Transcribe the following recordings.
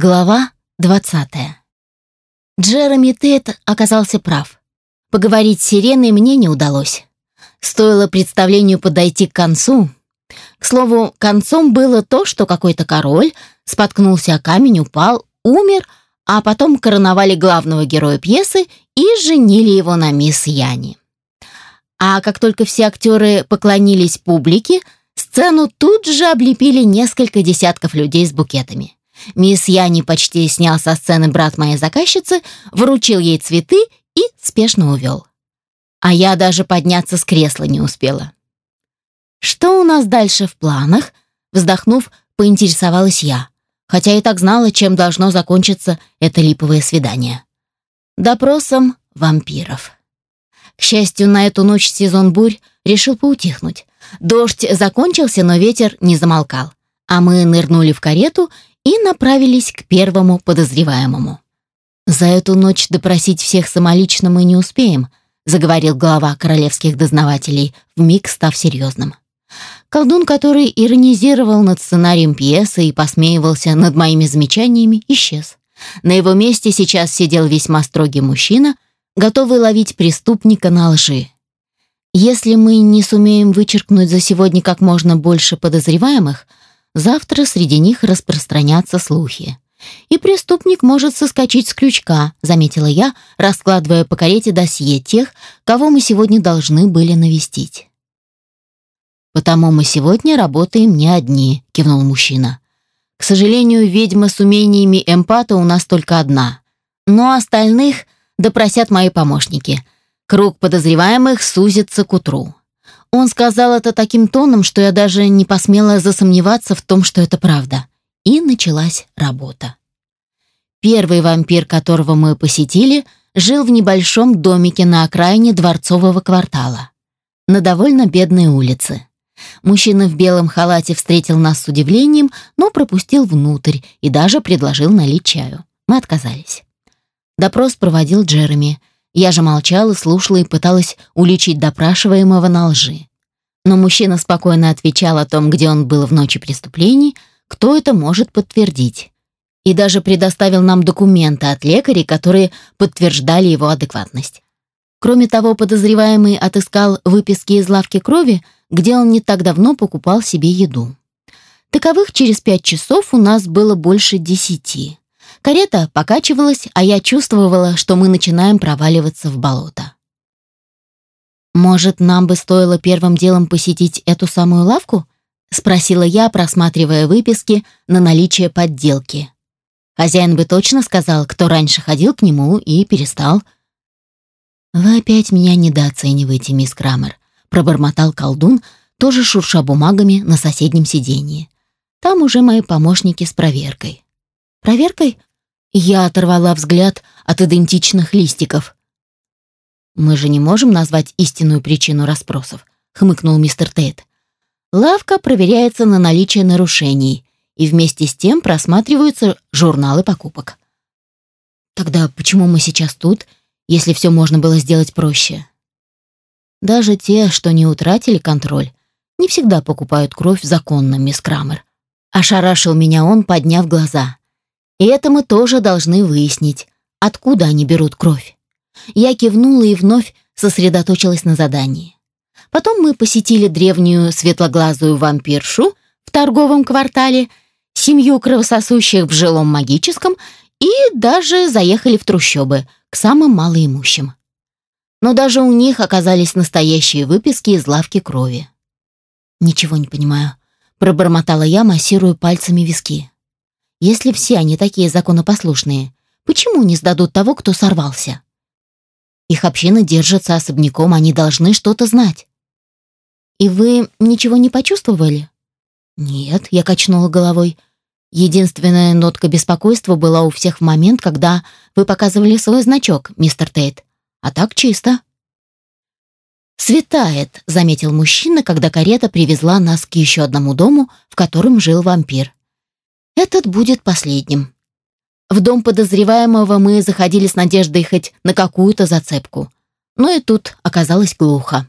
Глава 20. Джереми Тейт оказался прав. Поговорить с Сиреной мне не удалось. Стоило представлению подойти к концу. К слову, концом было то, что какой-то король споткнулся о камень, упал, умер, а потом короновали главного героя пьесы и женили его на мисс Яни. А как только все актеры поклонились публике, сцену тут же облепили несколько десятков людей с букетами. Мисс Яни почти снял со сцены брат моей заказчицы, вручил ей цветы и спешно увел. А я даже подняться с кресла не успела. «Что у нас дальше в планах?» Вздохнув, поинтересовалась я, хотя и так знала, чем должно закончиться это липовое свидание. Допросом вампиров. К счастью, на эту ночь сезон бурь решил поутихнуть. Дождь закончился, но ветер не замолкал, а мы нырнули в карету и направились к первому подозреваемому. «За эту ночь допросить всех самолично мы не успеем», заговорил глава королевских дознавателей, вмиг став серьезным. Колдун, который иронизировал над сценарием пьесы и посмеивался над моими замечаниями, исчез. На его месте сейчас сидел весьма строгий мужчина, готовый ловить преступника на лжи. Если мы не сумеем вычеркнуть за сегодня как можно больше подозреваемых, Завтра среди них распространятся слухи. И преступник может соскочить с крючка, заметила я, раскладывая по карете досье тех, кого мы сегодня должны были навестить. «Потому мы сегодня работаем не одни», — кивнул мужчина. «К сожалению, ведьма с умениями эмпата у нас только одна. Но остальных допросят мои помощники. Круг подозреваемых сузится к утру. Он сказал это таким тоном, что я даже не посмела засомневаться в том, что это правда. И началась работа. Первый вампир, которого мы посетили, жил в небольшом домике на окраине дворцового квартала, на довольно бедной улице. Мужчина в белом халате встретил нас с удивлением, но пропустил внутрь и даже предложил налить чаю. Мы отказались. Допрос проводил Джереми. Я же молчала, слушала и пыталась уличить допрашиваемого на лжи. Но мужчина спокойно отвечал о том, где он был в ночи преступлений, кто это может подтвердить. И даже предоставил нам документы от лекарей, которые подтверждали его адекватность. Кроме того, подозреваемый отыскал выписки из лавки крови, где он не так давно покупал себе еду. Таковых через пять часов у нас было больше десяти. Карета покачивалась, а я чувствовала, что мы начинаем проваливаться в болото. «Может, нам бы стоило первым делом посетить эту самую лавку?» — спросила я, просматривая выписки на наличие подделки. Хозяин бы точно сказал, кто раньше ходил к нему и перестал. «Вы опять меня недооцениваете, мисс Крамер», — пробормотал колдун, тоже шурша бумагами на соседнем сиденье. «Там уже мои помощники с проверкой». «Проверкой?» Я оторвала взгляд от идентичных листиков. «Мы же не можем назвать истинную причину расспросов», — хмыкнул мистер Тейт. «Лавка проверяется на наличие нарушений, и вместе с тем просматриваются журналы покупок». «Тогда почему мы сейчас тут, если все можно было сделать проще?» «Даже те, что не утратили контроль, не всегда покупают кровь законно, мисс Крамер». Ошарашил меня он, подняв глаза. И это мы тоже должны выяснить, откуда они берут кровь. Я кивнула и вновь сосредоточилась на задании. Потом мы посетили древнюю светлоглазую вампиршу в торговом квартале, семью кровососущих в жилом магическом и даже заехали в трущобы к самым малоимущим. Но даже у них оказались настоящие выписки из лавки крови. «Ничего не понимаю», — пробормотала я, массируя пальцами виски. Если все они такие законопослушные, почему не сдадут того, кто сорвался? Их община держится особняком, они должны что-то знать. И вы ничего не почувствовали? Нет, я качнула головой. Единственная нотка беспокойства была у всех в момент, когда вы показывали свой значок, мистер Тейт. А так чисто. «Светает», — заметил мужчина, когда карета привезла нас к еще одному дому, в котором жил вампир. Этот будет последним. В дом подозреваемого мы заходили с надеждой хоть на какую-то зацепку. Но и тут оказалось глухо.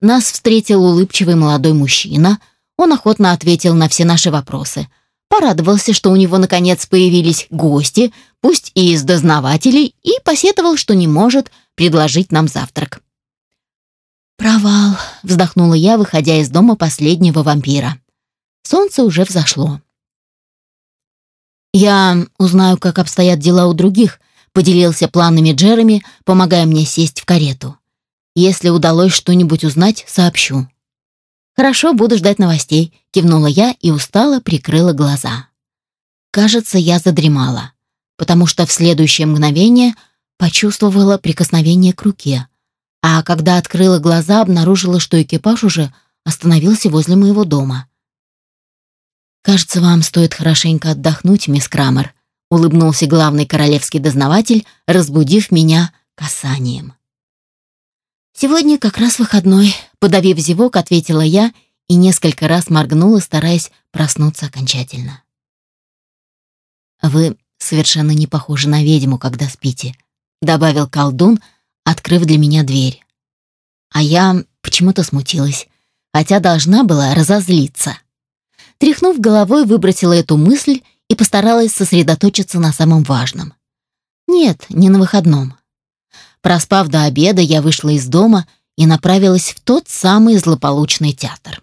Нас встретил улыбчивый молодой мужчина. Он охотно ответил на все наши вопросы. порадовался, что у него наконец появились гости, пусть и из дознавателей, и посетовал, что не может предложить нам завтрак. «Провал», — вздохнула я, выходя из дома последнего вампира. Солнце уже взошло. «Я узнаю, как обстоят дела у других», — поделился планами Джереми, помогая мне сесть в карету. «Если удалось что-нибудь узнать, сообщу». «Хорошо, буду ждать новостей», — кивнула я и устало прикрыла глаза. Кажется, я задремала, потому что в следующее мгновение почувствовала прикосновение к руке, а когда открыла глаза, обнаружила, что экипаж уже остановился возле моего дома. «Кажется, вам стоит хорошенько отдохнуть, мисс Крамер», улыбнулся главный королевский дознаватель, разбудив меня касанием. «Сегодня как раз выходной», — подавив зевок, ответила я и несколько раз моргнула, стараясь проснуться окончательно. «Вы совершенно не похожи на ведьму, когда спите», — добавил колдун, открыв для меня дверь. А я почему-то смутилась, хотя должна была разозлиться. Тряхнув головой, выбросила эту мысль и постаралась сосредоточиться на самом важном. Нет, не на выходном. Проспав до обеда, я вышла из дома и направилась в тот самый злополучный театр.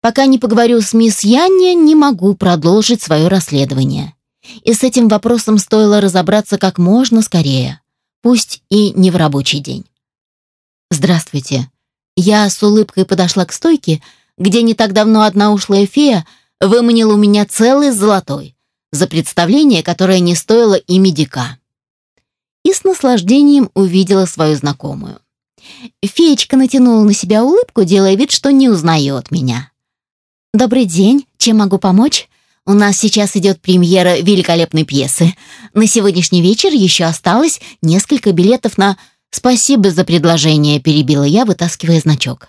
Пока не поговорю с мисс Янни, не могу продолжить свое расследование. И с этим вопросом стоило разобраться как можно скорее, пусть и не в рабочий день. «Здравствуйте». Я с улыбкой подошла к стойке, где не так давно одна ушлая фея выманила у меня целый золотой за представление, которое не стоило и медика. И с наслаждением увидела свою знакомую. Феечка натянула на себя улыбку, делая вид, что не узнает меня. «Добрый день, чем могу помочь?» У нас сейчас идет премьера великолепной пьесы. На сегодняшний вечер еще осталось несколько билетов на «Спасибо за предложение», — перебила я, вытаскивая значок.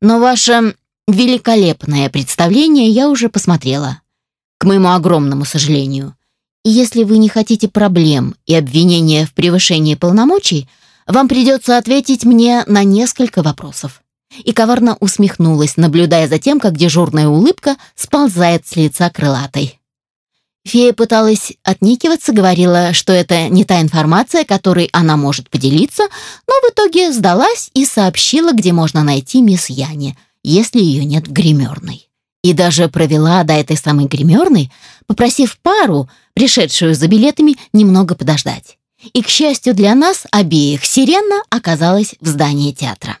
«Но ваше великолепное представление я уже посмотрела. К моему огромному сожалению. И если вы не хотите проблем и обвинения в превышении полномочий, вам придется ответить мне на несколько вопросов и коварно усмехнулась, наблюдая за тем, как дежурная улыбка сползает с лица крылатой. Фея пыталась отникиваться, говорила, что это не та информация, которой она может поделиться, но в итоге сдалась и сообщила, где можно найти мисс Яни, если ее нет в гримерной. И даже провела до этой самой гримерной, попросив пару, пришедшую за билетами, немного подождать. И, к счастью для нас обеих, сирена оказалась в здании театра.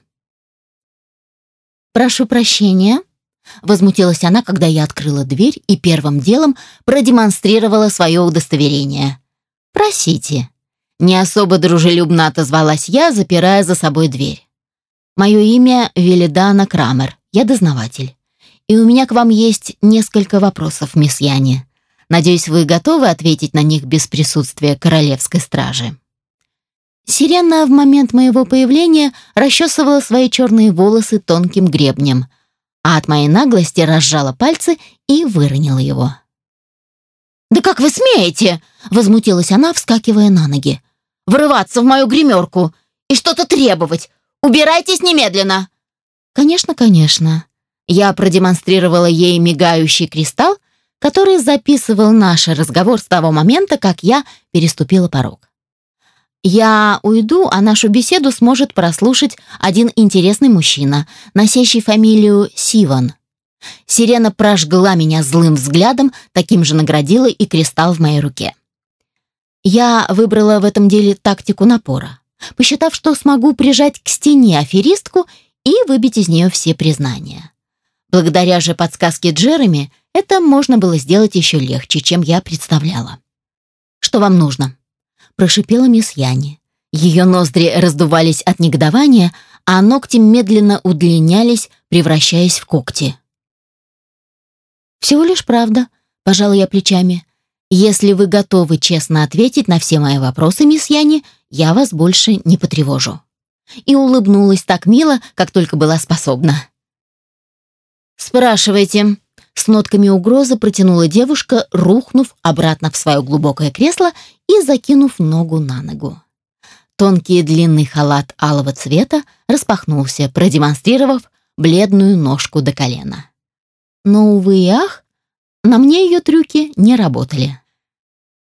«Прошу прощения», — возмутилась она, когда я открыла дверь и первым делом продемонстрировала свое удостоверение. «Просите». Не особо дружелюбно отозвалась я, запирая за собой дверь. «Мое имя Велидана Крамер, я дознаватель. И у меня к вам есть несколько вопросов, мисс Яни. Надеюсь, вы готовы ответить на них без присутствия королевской стражи». Сирена в момент моего появления расчесывала свои черные волосы тонким гребнем, а от моей наглости разжала пальцы и выронила его. «Да как вы смеете?» — возмутилась она, вскакивая на ноги. «Врываться в мою гримерку и что-то требовать! Убирайтесь немедленно!» «Конечно, конечно». Я продемонстрировала ей мигающий кристалл, который записывал наш разговор с того момента, как я переступила порог. Я уйду, а нашу беседу сможет прослушать один интересный мужчина, носящий фамилию Сиван. Сирена прожгла меня злым взглядом, таким же наградила и кристалл в моей руке. Я выбрала в этом деле тактику напора, посчитав, что смогу прижать к стене аферистку и выбить из нее все признания. Благодаря же подсказке Джереми это можно было сделать еще легче, чем я представляла. «Что вам нужно?» прошипела мисс Яни. Ее ноздри раздувались от негодования, а ногти медленно удлинялись, превращаясь в когти. «Всего лишь правда», — пожала я плечами. «Если вы готовы честно ответить на все мои вопросы, мисс Яни, я вас больше не потревожу». И улыбнулась так мило, как только была способна. «Спрашивайте», с нотками угрозы протянула девушка, рухнув обратно в свое глубокое кресло и закинув ногу на ногу. Тонкий длинный халат алого цвета распахнулся, продемонстрировав бледную ножку до колена. Но, увы и ах, На мне ее трюки не работали.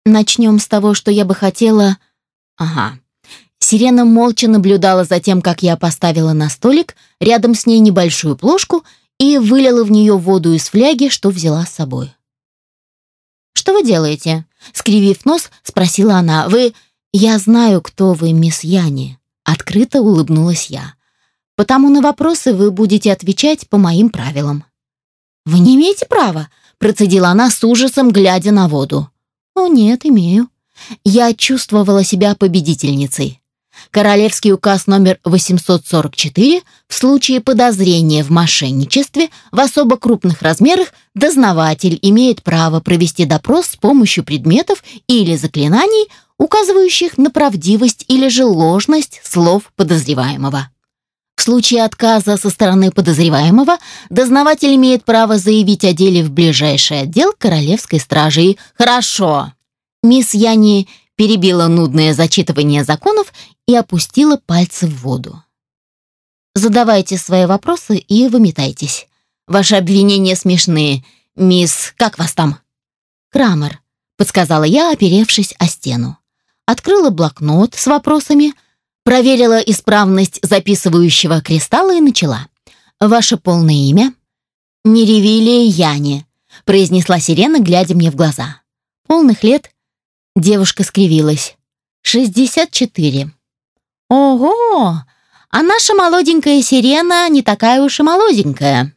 Начнем с того, что я бы хотела... Ага. Сирена молча наблюдала за тем, как я поставила на столик рядом с ней небольшую плошку и вылила в нее воду из фляги, что взяла с собой. «Что вы делаете?» Скривив нос, спросила она. «Вы...» «Я знаю, кто вы, мисс Яни», — открыто улыбнулась я. «Потому на вопросы вы будете отвечать по моим правилам». «Вы не имеете права», — процедила она с ужасом, глядя на воду. «О, нет, имею». Я чувствовала себя победительницей. Королевский указ номер 844 в случае подозрения в мошенничестве в особо крупных размерах дознаватель имеет право провести допрос с помощью предметов или заклинаний, указывающих на правдивость или же ложность слов подозреваемого. В случае отказа со стороны подозреваемого, дознаватель имеет право заявить о деле в ближайший отдел Королевской стражи. «Хорошо!» Мисс Яни перебила нудное зачитывание законов и опустила пальцы в воду. «Задавайте свои вопросы и выметайтесь. Ваши обвинения смешные. Мисс, как вас там?» «Крамер», — подсказала я, оперевшись о стену. Открыла блокнот с вопросами, проверила исправность записывающего кристалла и начала. «Ваше полное имя?» «Неревилия Яни», — произнесла сирена, глядя мне в глаза. «Полных лет Девушка скривилась. «Шестьдесят четыре». «Ого! А наша молоденькая сирена не такая уж и молоденькая».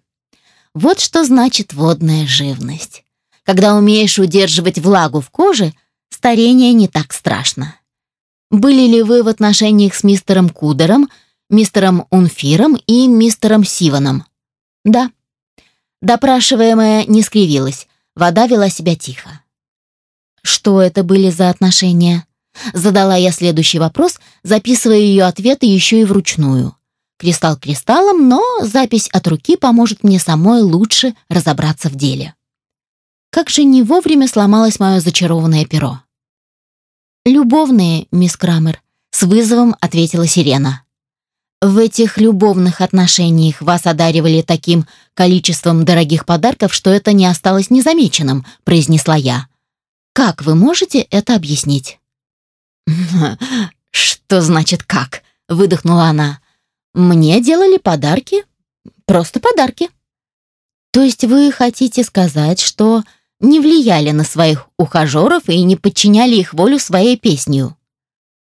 Вот что значит водная живность. Когда умеешь удерживать влагу в коже, старение не так страшно. Были ли вы в отношениях с мистером Кудером, мистером Унфиром и мистером Сиваном? Да. Допрашиваемая не скривилась, вода вела себя тихо. Что это были за отношения? Задала я следующий вопрос, записывая ее ответы еще и вручную. Кристалл кристаллом, но запись от руки поможет мне самой лучше разобраться в деле. Как же не вовремя сломалось мое зачарованное перо. «Любовные, мисс Крамер», — с вызовом ответила Сирена. «В этих любовных отношениях вас одаривали таким количеством дорогих подарков, что это не осталось незамеченным», — произнесла я. Как вы можете это объяснить?» «Что значит «как»?» — выдохнула она. «Мне делали подарки. Просто подарки». «То есть вы хотите сказать, что не влияли на своих ухажеров и не подчиняли их волю своей песнью?»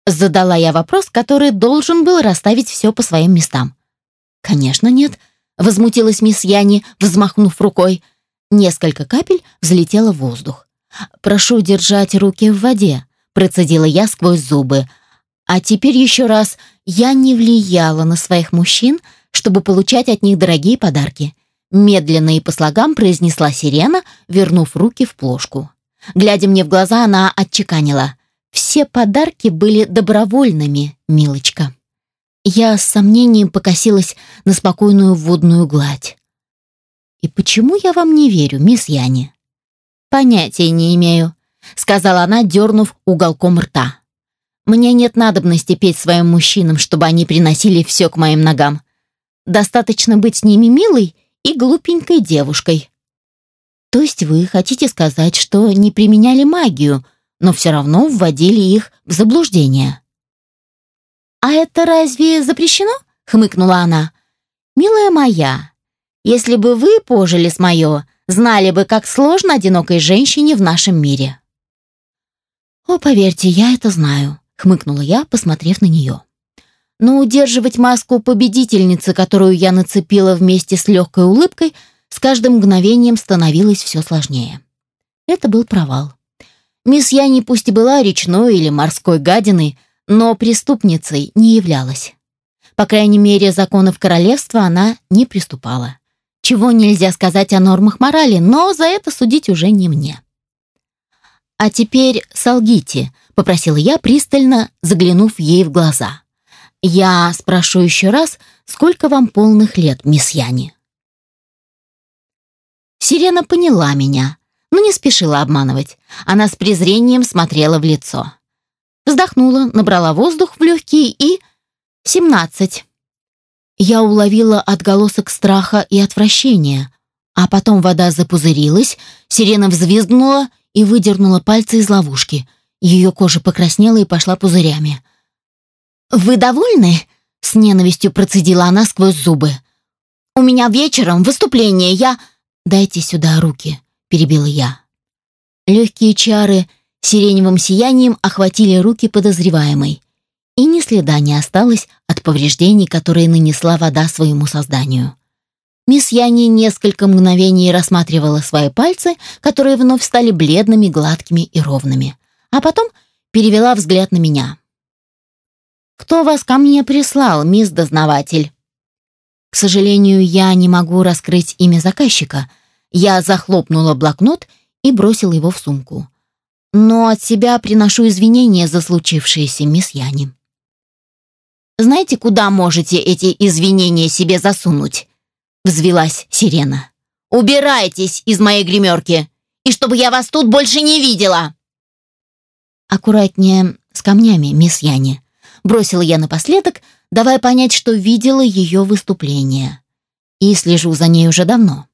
Задала я вопрос, который должен был расставить все по своим местам. «Конечно нет», — возмутилась мисс Яни, взмахнув рукой. Несколько капель взлетело в воздух. «Прошу держать руки в воде», — процедила я сквозь зубы. «А теперь еще раз, я не влияла на своих мужчин, чтобы получать от них дорогие подарки». Медленно и по слогам произнесла сирена, вернув руки в плошку. Глядя мне в глаза, она отчеканила. «Все подарки были добровольными, милочка». Я с сомнением покосилась на спокойную водную гладь. «И почему я вам не верю, мисс Яни?» «Понятия не имею», — сказала она, дернув уголком рта. «Мне нет надобности петь своим мужчинам, чтобы они приносили все к моим ногам. Достаточно быть с ними милой и глупенькой девушкой». «То есть вы хотите сказать, что не применяли магию, но все равно вводили их в заблуждение?» «А это разве запрещено?» — хмыкнула она. «Милая моя, если бы вы пожили с мое, знали бы, как сложно одинокой женщине в нашем мире». «О, поверьте, я это знаю», — хмыкнула я, посмотрев на нее. Но удерживать маску победительницы, которую я нацепила вместе с легкой улыбкой, с каждым мгновением становилось все сложнее. Это был провал. Мисс Яни пусть и была речной или морской гадиной, но преступницей не являлась. По крайней мере, законов королевства она не приступала чего нельзя сказать о нормах морали, но за это судить уже не мне. «А теперь солгите», — попросила я, пристально заглянув ей в глаза. «Я спрошу еще раз, сколько вам полных лет, мисс Яни?» Сирена поняла меня, но не спешила обманывать. Она с презрением смотрела в лицо. Вздохнула, набрала воздух в легкие и... «Семнадцать». Я уловила отголосок страха и отвращения. А потом вода запузырилась, сирена взвизгнула и выдернула пальцы из ловушки. Ее кожа покраснела и пошла пузырями. «Вы довольны?» — с ненавистью процедила она сквозь зубы. «У меня вечером выступление, я...» «Дайте сюда руки», — перебила я. Легкие чары сиреневым сиянием охватили руки подозреваемой, и ни следа не осталось от повреждений, которые нанесла вода своему созданию. Мисс Яни несколько мгновений рассматривала свои пальцы, которые вновь стали бледными, гладкими и ровными, а потом перевела взгляд на меня. «Кто вас ко мне прислал, мисс дознаватель?» К сожалению, я не могу раскрыть имя заказчика. Я захлопнула блокнот и бросила его в сумку. Но от себя приношу извинения за случившееся, мисс Яни. «Знаете, куда можете эти извинения себе засунуть?» взвелась сирена. «Убирайтесь из моей гримерки, и чтобы я вас тут больше не видела!» «Аккуратнее с камнями, мисс Яни», бросила я напоследок, давая понять, что видела ее выступление. И слежу за ней уже давно.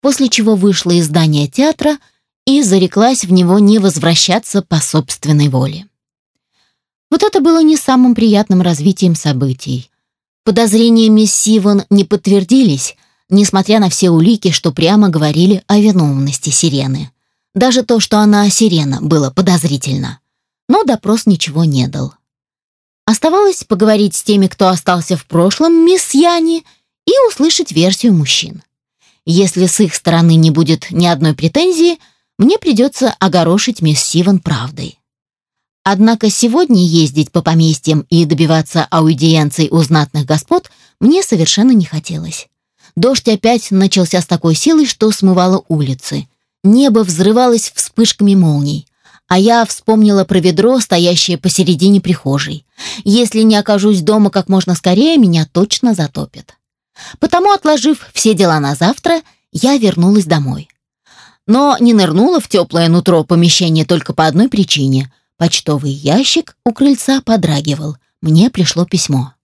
После чего вышла из здания театра и зареклась в него не возвращаться по собственной воле. Вот это было не самым приятным развитием событий. Подозрения мисс Сиван не подтвердились, несмотря на все улики, что прямо говорили о виновности Сирены. Даже то, что она Сирена, было подозрительно. Но допрос ничего не дал. Оставалось поговорить с теми, кто остался в прошлом, мисс Яни, и услышать версию мужчин. Если с их стороны не будет ни одной претензии, мне придется огорошить мисс Сиван правдой. Однако сегодня ездить по поместьям и добиваться аудиенций у знатных господ мне совершенно не хотелось. Дождь опять начался с такой силой, что смывало улицы. Небо взрывалось вспышками молний. А я вспомнила про ведро, стоящее посередине прихожей. Если не окажусь дома как можно скорее, меня точно затопит. Потому, отложив все дела на завтра, я вернулась домой. Но не нырнула в теплое нутро помещения только по одной причине — Почтовый ящик у крыльца подрагивал. Мне пришло письмо.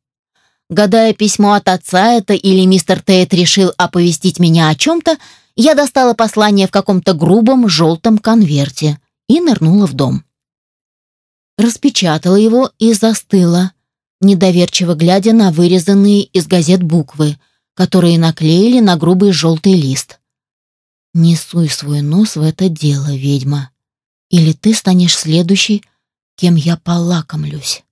Гадая, письмо от отца это или мистер Тейт решил оповестить меня о чем-то, я достала послание в каком-то грубом желтом конверте и нырнула в дом. Распечатала его и застыла, недоверчиво глядя на вырезанные из газет буквы, которые наклеили на грубый желтый лист. «Не суй свой нос в это дело, ведьма. Или ты станешь следующей, кем я полакомлюсь.